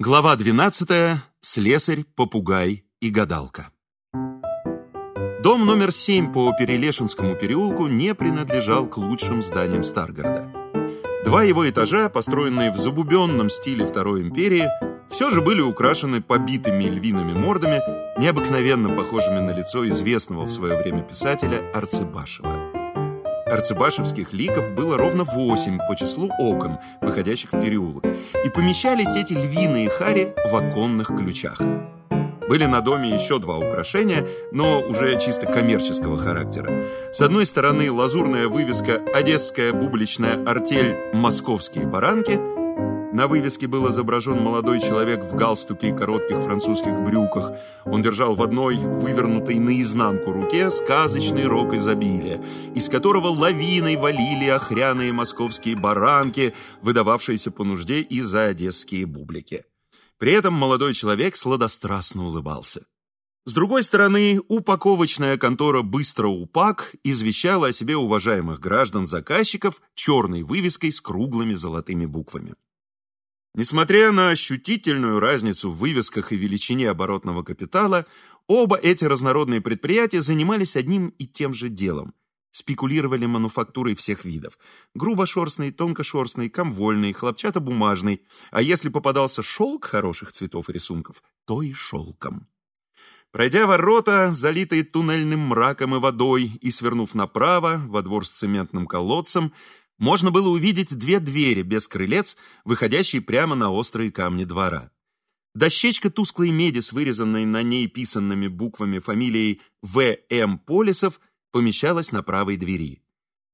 Глава 12. Слесарь, попугай и гадалка. Дом номер 7 по Перелешинскому переулку не принадлежал к лучшим зданиям Старгорода. Два его этажа, построенные в забубенном стиле Второй империи, все же были украшены побитыми львиными мордами, необыкновенно похожими на лицо известного в свое время писателя Арцебашева. Арцебашевских ликов было ровно восемь по числу окон, выходящих в переулок, и помещались эти львиные хари в оконных ключах. Были на доме еще два украшения, но уже чисто коммерческого характера. С одной стороны лазурная вывеска «Одесская бубличная артель Московские баранки», на вывеске был изображен молодой человек в галстуке и коротких французских брюках. Он держал в одной, вывернутой наизнанку руке, сказочный рог изобилия, из которого лавиной валили охряные московские баранки, выдававшиеся по нужде и за одесские бублики. При этом молодой человек сладострастно улыбался. С другой стороны, упаковочная контора «Быстро упак» извещала о себе уважаемых граждан-заказчиков черной вывеской с круглыми золотыми буквами. Несмотря на ощутительную разницу в вывесках и величине оборотного капитала, оба эти разнородные предприятия занимались одним и тем же делом. Спекулировали мануфактурой всех видов. Грубошерстный, тонкошерстный, комвольный, хлопчатобумажный. А если попадался шелк хороших цветов и рисунков, то и шелком. Пройдя ворота, залитые туннельным мраком и водой, и свернув направо, во двор с цементным колодцем, можно было увидеть две двери без крылец, выходящие прямо на острые камни двора. Дощечка тусклой меди с вырезанной на ней писанными буквами фамилией В.М. Полисов помещалась на правой двери.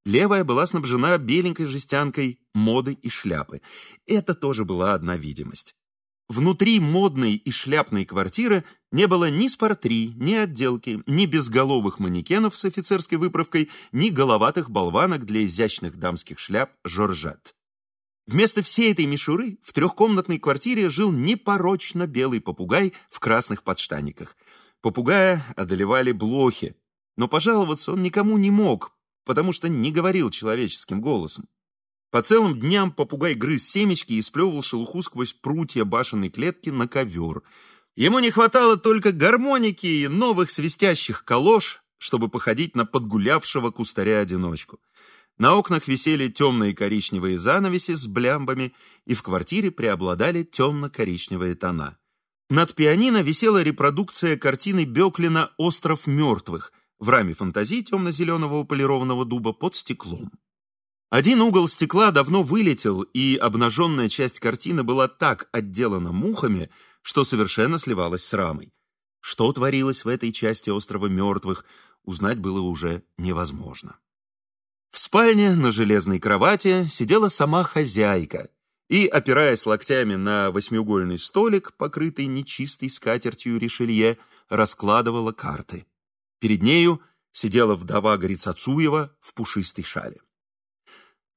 Левая была снабжена беленькой жестянкой моды и шляпы. Это тоже была одна видимость. Внутри модной и шляпной квартиры не было ни спортри, ни отделки, ни безголовых манекенов с офицерской выправкой, ни головатых болванок для изящных дамских шляп «Жоржат». Вместо всей этой мишуры в трехкомнатной квартире жил непорочно белый попугай в красных подштаниках. Попугая одолевали блохи, но пожаловаться он никому не мог, потому что не говорил человеческим голосом. По целым дням попугай грыз семечки и сплевывал шелуху сквозь прутья башенной клетки на ковер. Ему не хватало только гармоники и новых свистящих калош, чтобы походить на подгулявшего кустаря-одиночку. На окнах висели темные коричневые занавеси с блямбами, и в квартире преобладали темно-коричневые тона. Над пианино висела репродукция картины Беклина «Остров мертвых» в раме фантазии темно-зеленого полированного дуба под стеклом. Один угол стекла давно вылетел, и обнаженная часть картины была так отделана мухами, что совершенно сливалась с рамой. Что творилось в этой части острова мертвых, узнать было уже невозможно. В спальне на железной кровати сидела сама хозяйка и, опираясь локтями на восьмиугольный столик, покрытый нечистой скатертью решелье, раскладывала карты. Перед нею сидела вдова Грицацуева в пушистой шале.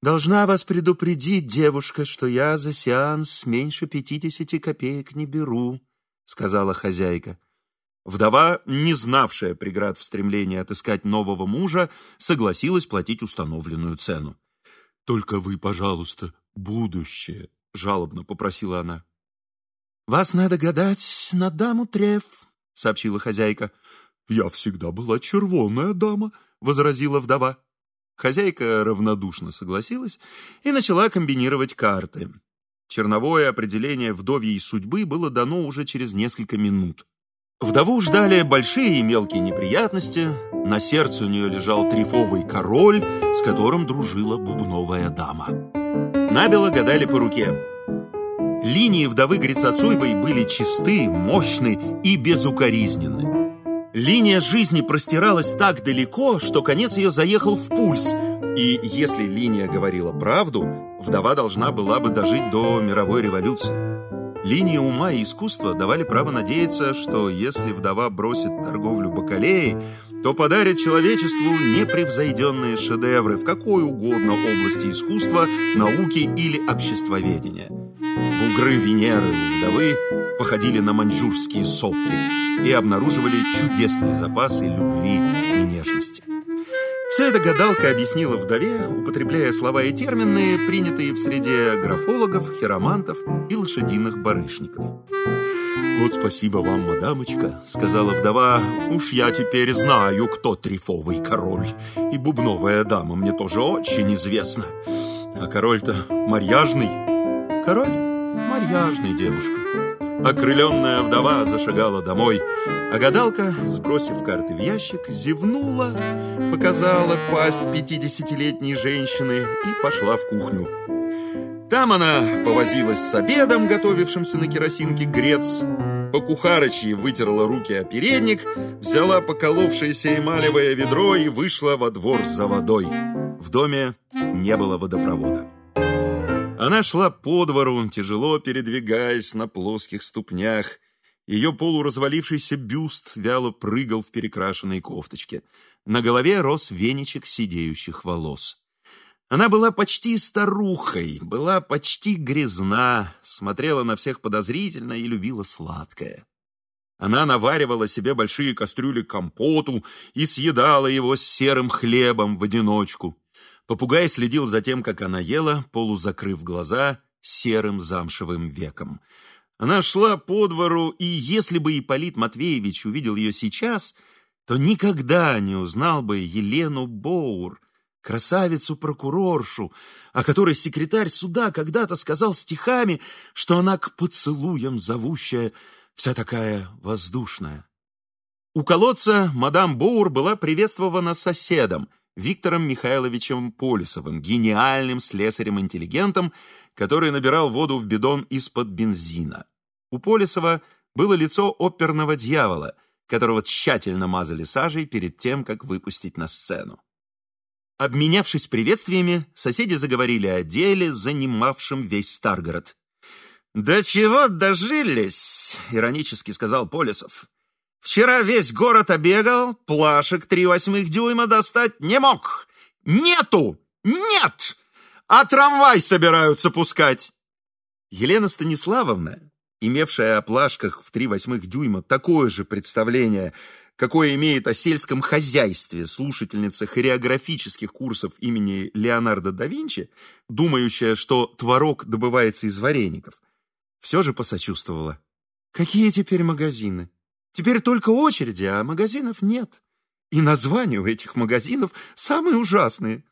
Должна вас предупредить, девушка, что я за сеанс меньше пятидесяти копеек не беру, сказала хозяйка. Вдова, не знавшая преград в стремлении отыскать нового мужа, согласилась платить установленную цену. «Только вы, пожалуйста, будущее», — жалобно попросила она. «Вас надо гадать на даму Треф», — сообщила хозяйка. «Я всегда была червонная дама», — возразила вдова. Хозяйка равнодушно согласилась и начала комбинировать карты. Черновое определение вдовьей судьбы было дано уже через несколько минут. Вдову ждали большие и мелкие неприятности, на сердце у нее лежал трифовый король, с которым дружила бубновая дама. Набело гадали по руке. Линии вдовы Грицацуевой были чисты, мощны и безукоризненны. Линия жизни простиралась так далеко, что конец ее заехал в пульс. И если линия говорила правду, вдова должна была бы дожить до мировой революции. Линии ума и искусства давали право надеяться, что если вдова бросит торговлю бакалеей, то подарит человечеству непревзойденные шедевры в какой угодно области искусства, науки или обществоведения. Бугры Венеры вдовы походили на маньчжурские сопки и обнаруживали чудесные запасы любви и нежности. В Все это гадалка объяснила вдове, употребляя слова и термины, принятые в среде графологов, хиромантов и лошадиных барышников. «Вот спасибо вам, мадамочка», — сказала вдова, «уж я теперь знаю, кто трифовый король, и бубновая дама мне тоже очень известна. А король-то марьяжный». «Король марьяжный, девушка». Окрыленная вдова зашагала домой, а гадалка, сбросив карты в ящик, зевнула, показала пасть пятидесятилетней женщины и пошла в кухню. Там она повозилась с обедом, готовившимся на керосинке грец, по кухарочьи вытерла руки о передник, взяла поколовшееся эмалевое ведро и вышла во двор за водой. В доме не было водопровода. Она шла по двору, тяжело передвигаясь на плоских ступнях. Ее полуразвалившийся бюст вяло прыгал в перекрашенной кофточке. На голове рос веничек сидеющих волос. Она была почти старухой, была почти грязна, смотрела на всех подозрительно и любила сладкое. Она наваривала себе большие кастрюли компоту и съедала его с серым хлебом в одиночку. Попугай следил за тем, как она ела, полузакрыв глаза серым замшевым веком. Она шла по двору, и если бы Ипполит Матвеевич увидел ее сейчас, то никогда не узнал бы Елену Боур, красавицу-прокуроршу, о которой секретарь суда когда-то сказал стихами, что она к поцелуям зовущая, вся такая воздушная. У колодца мадам Боур была приветствована соседом, Виктором Михайловичем Полисовым, гениальным слесарем-интеллигентом, который набирал воду в бидон из-под бензина. У Полисова было лицо оперного дьявола, которого тщательно мазали сажей перед тем, как выпустить на сцену. Обменявшись приветствиями, соседи заговорили о деле, занимавшем весь Старгород. «До чего дожились?» — иронически сказал Полисов. Вчера весь город обегал, плашек три восьмых дюйма достать не мог. Нету! Нет! А трамвай собираются пускать!» Елена Станиславовна, имевшая о плашках в три восьмых дюйма такое же представление, какое имеет о сельском хозяйстве слушательница хореографических курсов имени Леонардо да Винчи, думающая, что творог добывается из вареников, все же посочувствовала. «Какие теперь магазины? Теперь только очереди, а магазинов нет. И названия у этих магазинов самые ужасные.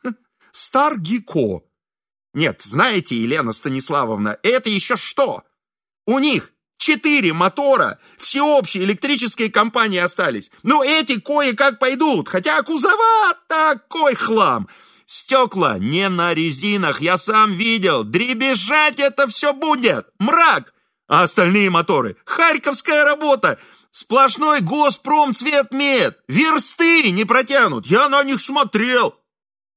Старгико. Нет, знаете, Елена Станиславовна, это еще что? У них четыре мотора, всеобщие электрические компании остались. Но эти кое-как пойдут, хотя кузова такой хлам. Стекла не на резинах, я сам видел. Дребезжать это все будет. Мрак. А остальные моторы — харьковская работа. Сплошной госпромцветмет! Версты не протянут! Я на них смотрел!»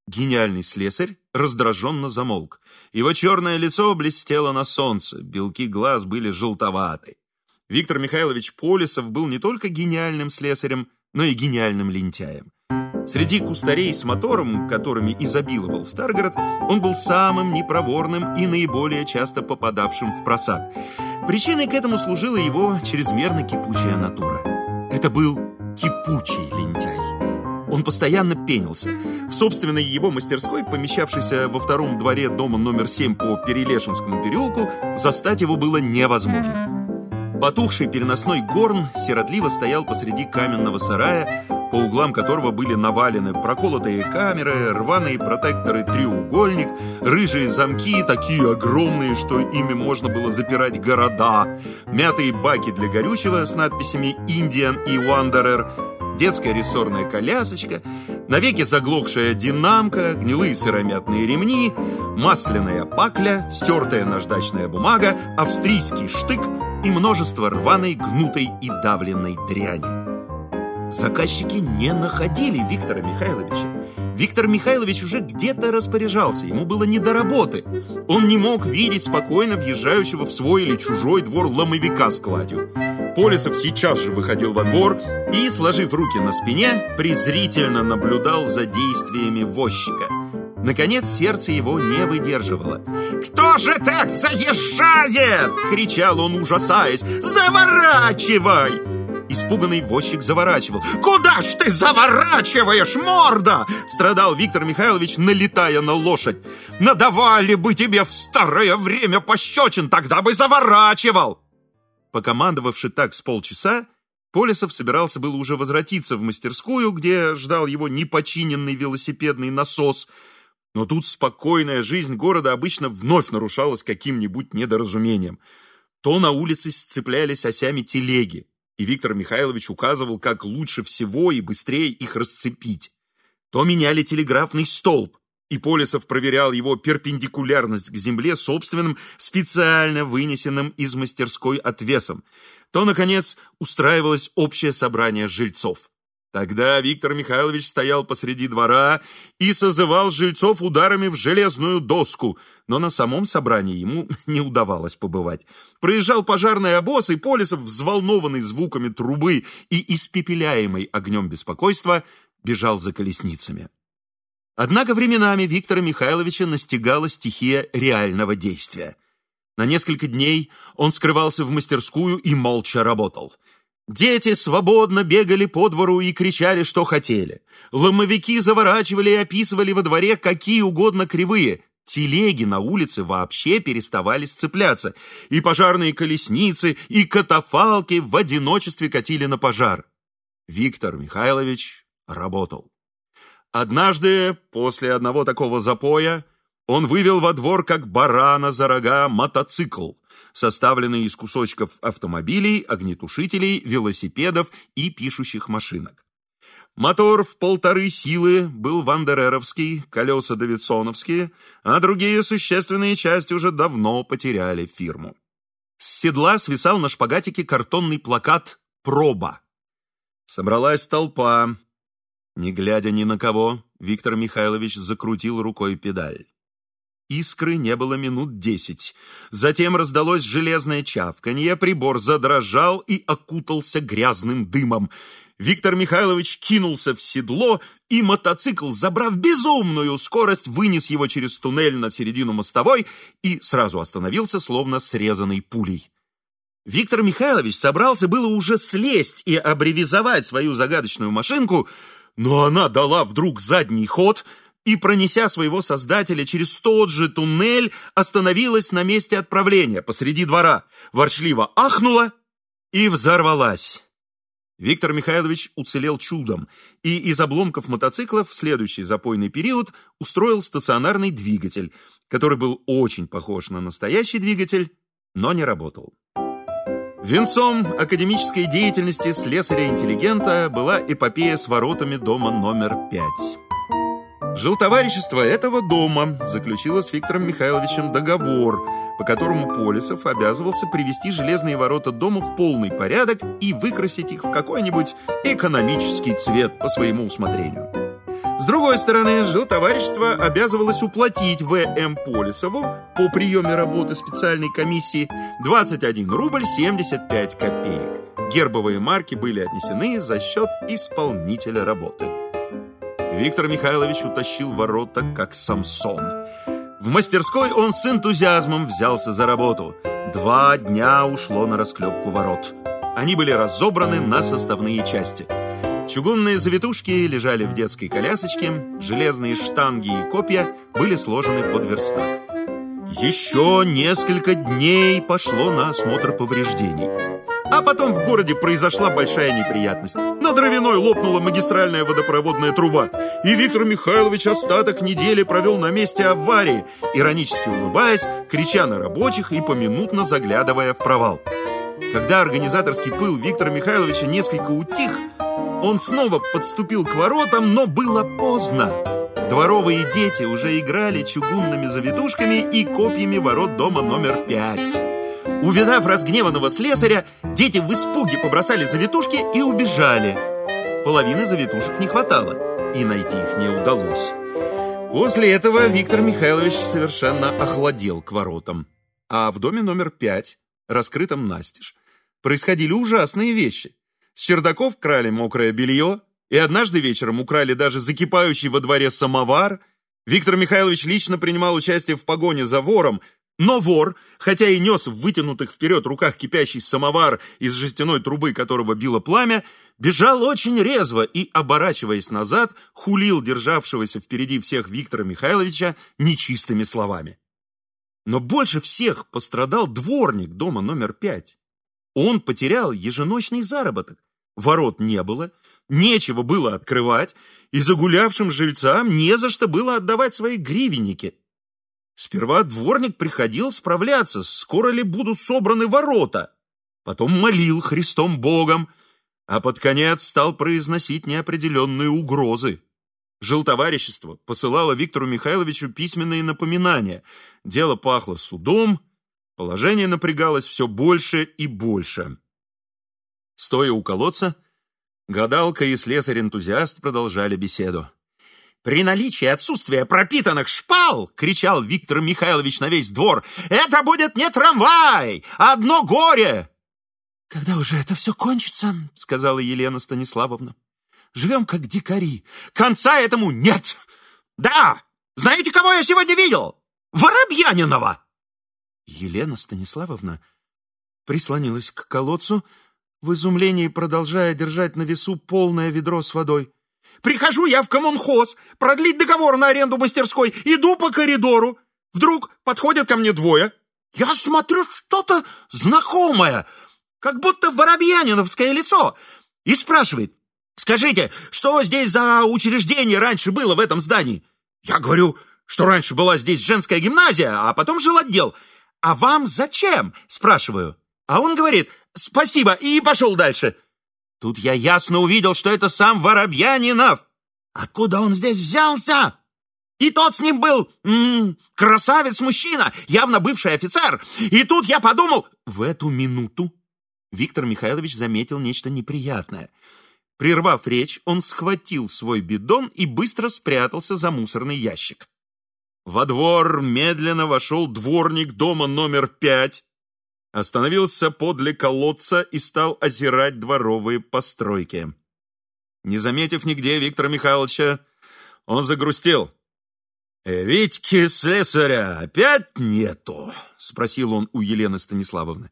Гениальный слесарь раздраженно замолк. Его черное лицо блестело на солнце, белки глаз были желтоваты. Виктор Михайлович Полисов был не только гениальным слесарем, но и гениальным лентяем. Среди кустарей с мотором, которыми изобиловал Старгород, он был самым непроворным и наиболее часто попадавшим в просак. Причиной к этому служила его чрезмерно кипучая натура. Это был кипучий лентяй. Он постоянно пенился. В собственной его мастерской, помещавшейся во втором дворе дома номер 7 по Перелешинскому переулку, застать его было невозможно. Потухший переносной горн сиротливо стоял посреди каменного сарая, по углам которого были навалены проколотые камеры, рваные протекторы треугольник, рыжие замки, такие огромные, что ими можно было запирать города, мятые баки для горючего с надписями «Индиан» и «Wanderer», детская рессорная колясочка, навеки заглохшая динамка, гнилые сыромятные ремни, масляная пакля, стертая наждачная бумага, австрийский штык и множество рваной, гнутой и давленной дряни. Заказчики не находили Виктора Михайловича. Виктор Михайлович уже где-то распоряжался, ему было не до работы. Он не мог видеть спокойно въезжающего в свой или чужой двор ломовика с кладью. Полисов сейчас же выходил во двор и, сложив руки на спине, презрительно наблюдал за действиями возчика. Наконец сердце его не выдерживало. «Кто же так заезжает?» — кричал он, ужасаясь. «Заворачивай!» Испуганный возчик заворачивал. «Куда ж ты заворачиваешь, морда?» Страдал Виктор Михайлович, налетая на лошадь. «Надавали бы тебе в старое время пощечин, тогда бы заворачивал!» Покомандовавши так с полчаса, Полисов собирался было уже возвратиться в мастерскую, где ждал его непочиненный велосипедный насос, но тут спокойная жизнь города обычно вновь нарушалась каким-нибудь недоразумением. То на улице сцеплялись осями телеги, и Виктор Михайлович указывал, как лучше всего и быстрее их расцепить. То меняли телеграфный столб, и Полисов проверял его перпендикулярность к земле собственным специально вынесенным из мастерской отвесом. То, наконец, устраивалось общее собрание жильцов. Тогда Виктор Михайлович стоял посреди двора и созывал жильцов ударами в железную доску, но на самом собрании ему не удавалось побывать. Проезжал пожарный обоз, и Полисов, взволнованный звуками трубы и испепеляемый огнем беспокойства, бежал за колесницами. Однако временами Виктора Михайловича настигала стихия реального действия. На несколько дней он скрывался в мастерскую и молча работал. Дети свободно бегали по двору и кричали, что хотели. Ломовики заворачивали и описывали во дворе какие угодно кривые. Телеги на улице вообще переставали сцепляться. И пожарные колесницы, и катафалки в одиночестве катили на пожар. Виктор Михайлович работал. Однажды, после одного такого запоя, он вывел во двор, как барана за рога, мотоцикл, составленный из кусочков автомобилей, огнетушителей, велосипедов и пишущих машинок. Мотор в полторы силы был вандереровский, колеса давидсоновские, а другие существенные части уже давно потеряли фирму. С седла свисал на шпагатике картонный плакат «Проба». Собралась толпа, не глядя ни на кого, Виктор Михайлович закрутил рукой педаль. Искры не было минут десять. Затем раздалось железное чавканье, прибор задрожал и окутался грязным дымом. Виктор Михайлович кинулся в седло, и мотоцикл, забрав безумную скорость, вынес его через туннель на середину мостовой и сразу остановился, словно срезанный пулей. Виктор Михайлович собрался было уже слезть и абревизовать свою загадочную машинку, но она дала вдруг задний ход и, пронеся своего создателя через тот же туннель, остановилась на месте отправления посреди двора, ворчливо ахнула и взорвалась. Виктор Михайлович уцелел чудом и из обломков мотоциклов в следующий запойный период устроил стационарный двигатель, который был очень похож на настоящий двигатель, но не работал. Венцом академической деятельности слесаря-интеллигента была эпопея с воротами дома номер пять. Жилтоварищество этого дома заключило с Виктором Михайловичем договор, по которому Полисов обязывался привести железные ворота дома в полный порядок и выкрасить их в какой-нибудь экономический цвет по своему усмотрению. С другой стороны, жилтоварищество обязывалось уплатить В.М. Полисову по приеме работы специальной комиссии 21 рубль 75 копеек. Гербовые марки были отнесены за счет исполнителя работы. Виктор Михайлович утащил ворота, как Самсон. В мастерской он с энтузиазмом взялся за работу. Два дня ушло на расклепку ворот. Они были разобраны на составные части – Чугунные завитушки лежали в детской колясочке, железные штанги и копья были сложены под верстак. Еще несколько дней пошло на осмотр повреждений. А потом в городе произошла большая неприятность. На Дровяной лопнула магистральная водопроводная труба, и Виктор Михайлович остаток недели провел на месте аварии, иронически улыбаясь, крича на рабочих и поминутно заглядывая в провал. Когда организаторский пыл Виктора Михайловича несколько утих, он снова подступил к воротам, но было поздно. Дворовые дети уже играли чугунными завитушками и копьями ворот дома номер пять. Увидав разгневанного слесаря, дети в испуге побросали завитушки и убежали. Половины завитушек не хватало, и найти их не удалось. После этого Виктор Михайлович совершенно охладел к воротам. А в доме номер пять, раскрытом настежь, происходили ужасные вещи. С чердаков крали мокрое белье, и однажды вечером украли даже закипающий во дворе самовар. Виктор Михайлович лично принимал участие в погоне за вором, Но вор, хотя и нес в вытянутых вперед руках кипящий самовар из жестяной трубы, которого било пламя, бежал очень резво и, оборачиваясь назад, хулил державшегося впереди всех Виктора Михайловича нечистыми словами. Но больше всех пострадал дворник дома номер пять. Он потерял еженочный заработок. Ворот не было, нечего было открывать, и загулявшим жильцам не за что было отдавать свои гривенники. Сперва дворник приходил справляться, скоро ли будут собраны ворота. Потом молил Христом Богом, а под конец стал произносить неопределенные угрозы. Жилтоварищество посылало Виктору Михайловичу письменные напоминания. Дело пахло судом, положение напрягалось все больше и больше. Стоя у колодца, гадалка и слесарь-энтузиаст продолжали беседу. «При наличии отсутствия пропитанных шпал, — кричал Виктор Михайлович на весь двор, — это будет не трамвай, а одно горе!» «Когда уже это все кончится, — сказала Елена Станиславовна, — живем как дикари. Конца этому нет! Да! Знаете, кого я сегодня видел? Воробьянинова!» Елена Станиславовна прислонилась к колодцу, в изумлении продолжая держать на весу полное ведро с водой. Прихожу я в коммунхоз, продлить договор на аренду мастерской, иду по коридору. Вдруг подходят ко мне двое. Я смотрю, что-то знакомое, как будто воробьяниновское лицо. И спрашивает, скажите, что здесь за учреждение раньше было в этом здании? Я говорю, что раньше была здесь женская гимназия, а потом жил отдел. А вам зачем? Спрашиваю. А он говорит, спасибо, и пошел дальше. Тут я ясно увидел, что это сам Воробьянинов. Откуда он здесь взялся? И тот с ним был красавец-мужчина, явно бывший офицер. И тут я подумал... В эту минуту Виктор Михайлович заметил нечто неприятное. Прервав речь, он схватил свой бидон и быстро спрятался за мусорный ящик. Во двор медленно вошел дворник дома номер пять, остановился подле колодца и стал озирать дворовые постройки. Не заметив нигде Виктора Михайловича, он загрустил. «Э, «Витьки слесаря опять нету?» — спросил он у Елены Станиславовны.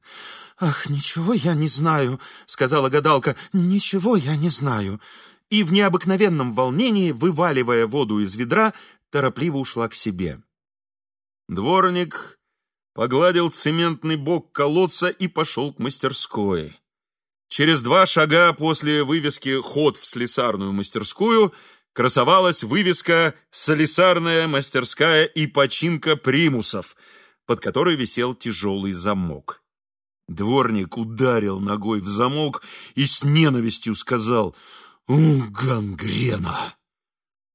«Ах, ничего я не знаю», — сказала гадалка, — «ничего я не знаю». И в необыкновенном волнении, вываливая воду из ведра, торопливо ушла к себе. Дворник погладил цементный бок колодца и пошел к мастерской. Через два шага после вывески «Ход в слесарную мастерскую» красовалась вывеска «Слесарная мастерская и починка примусов», под которой висел тяжелый замок. Дворник ударил ногой в замок и с ненавистью сказал «У, гангрена!»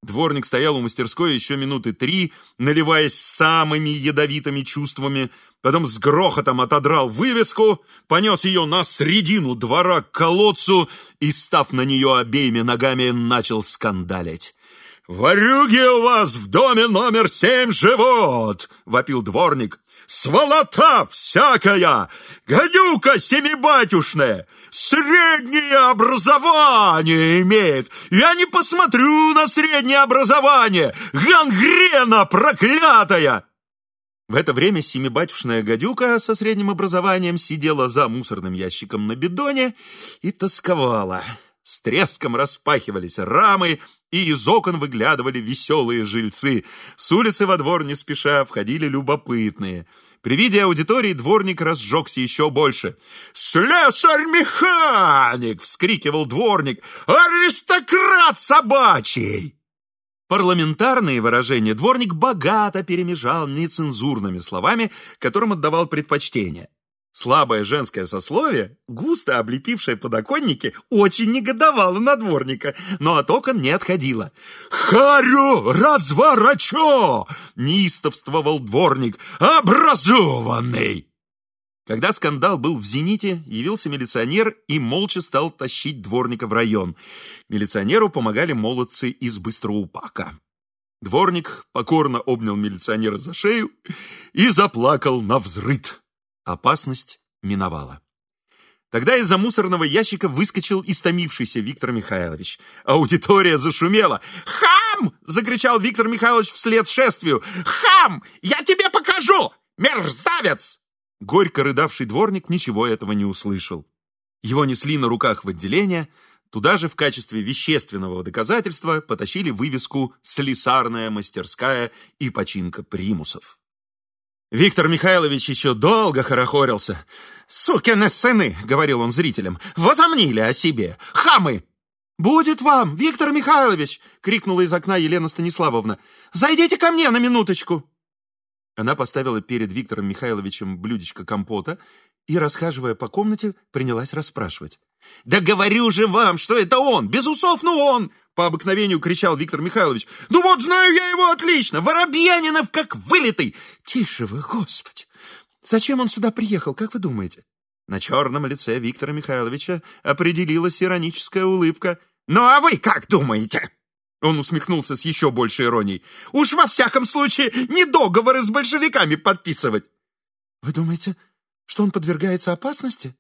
Дворник стоял у мастерской еще минуты три, наливаясь самыми ядовитыми чувствами, потом с грохотом отодрал вывеску, понес ее на средину двора к колодцу и, став на нее обеими ногами, начал скандалить. «Ворюги у вас в доме номер семь живут!» — вопил дворник сволота всякая, гадюка семибатюшная, среднее образование имеет. Я не посмотрю на среднее образование, гангрена проклятая!» В это время семибатюшная гадюка со средним образованием сидела за мусорным ящиком на бидоне и тосковала. С треском распахивались рамы, и из окон выглядывали веселые жильцы. С улицы во двор не спеша входили любопытные. При виде аудитории дворник разжегся еще больше. «Слесарь-механик!» — вскрикивал дворник. «Аристократ собачий!» Парламентарные выражения дворник богато перемежал нецензурными словами, которым отдавал предпочтение. Слабое женское сословие, густо облепившее подоконники, очень негодовало на дворника, но от окон не отходило. «Харю разворачу!» — неистовствовал дворник. «Образованный!» Когда скандал был в зените, явился милиционер и молча стал тащить дворника в район. Милиционеру помогали молодцы из Быстроупака. Дворник покорно обнял милиционера за шею и заплакал на взрыд. Опасность миновала. Тогда из-за мусорного ящика выскочил истомившийся Виктор Михайлович. Аудитория зашумела. «Хам!» — закричал Виктор Михайлович вслед шествию. «Хам! Я тебе покажу! Мерзавец!» Горько рыдавший дворник ничего этого не услышал. Его несли на руках в отделение, туда же в качестве вещественного доказательства потащили вывеску «Слесарная мастерская и починка примусов». Виктор Михайлович еще долго хорохорился. «Сукины сыны!» — говорил он зрителям. «Возомнили о себе! Хамы!» «Будет вам, Виктор Михайлович!» — крикнула из окна Елена Станиславовна. «Зайдите ко мне на минуточку!» Она поставила перед Виктором Михайловичем блюдечко компота и, расхаживая по комнате, принялась расспрашивать. «Да говорю же вам, что это он! Без усов, но он!» По обыкновению кричал Виктор Михайлович. «Ну вот, знаю я его отлично! Воробьянинов как вылитый!» «Тише вы, Господи! Зачем он сюда приехал, как вы думаете?» На черном лице Виктора Михайловича определилась ироническая улыбка. «Ну а вы как думаете?» Он усмехнулся с еще большей иронией. «Уж во всяком случае не договоры с большевиками подписывать!» «Вы думаете, что он подвергается опасности?»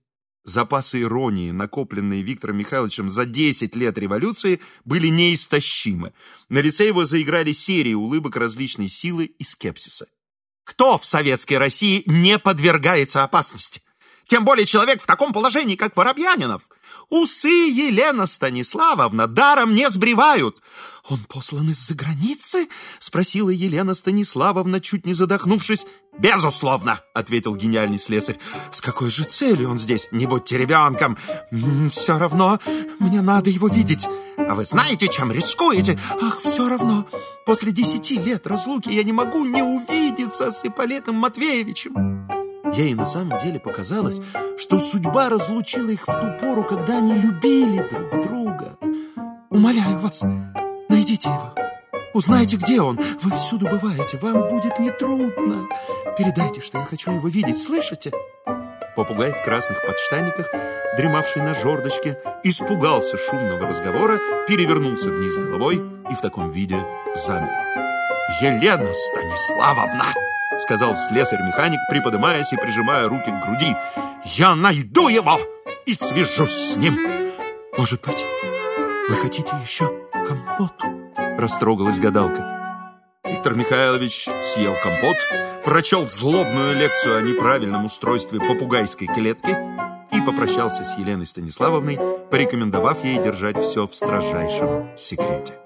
Запасы иронии, накопленные Виктором Михайловичем за 10 лет революции, были неистощимы. На лице его заиграли серии улыбок различной силы и скепсиса. Кто в советской России не подвергается опасности? Тем более человек в таком положении, как Воробьянинов. Усы Елена Станиславовна даром не сбривают. «Он послан из-за границы?» — спросила Елена Станиславовна, чуть не задохнувшись. «Безусловно!» — ответил гениальный слесарь. «С какой же целью он здесь? Не будьте ребенком! Все равно мне надо его видеть. А вы знаете, чем рискуете? Ах, все равно! После десяти лет разлуки я не могу не увидеться с Ипполитом Матвеевичем!» Ей на самом деле показалось, что судьба разлучила их в ту пору, когда они любили друг друга. «Умоляю вас, найдите его. Узнайте, где он. Вы всюду бываете, вам будет нетрудно. Передайте, что я хочу его видеть, слышите?» Попугай в красных подштаниках, дремавший на жердочке, испугался шумного разговора, перевернулся вниз головой и в таком виде замер. «Елена Станиславовна!» — сказал слесарь-механик, приподымаясь и прижимая руки к груди. «Я найду его и свяжусь с ним!» «Может быть, вы хотите еще компоту?» — растрогалась гадалка. Виктор Михайлович съел компот, прочел злобную лекцию о неправильном устройстве попугайской клетки и попрощался с Еленой Станиславовной, порекомендовав ей держать все в строжайшем секрете.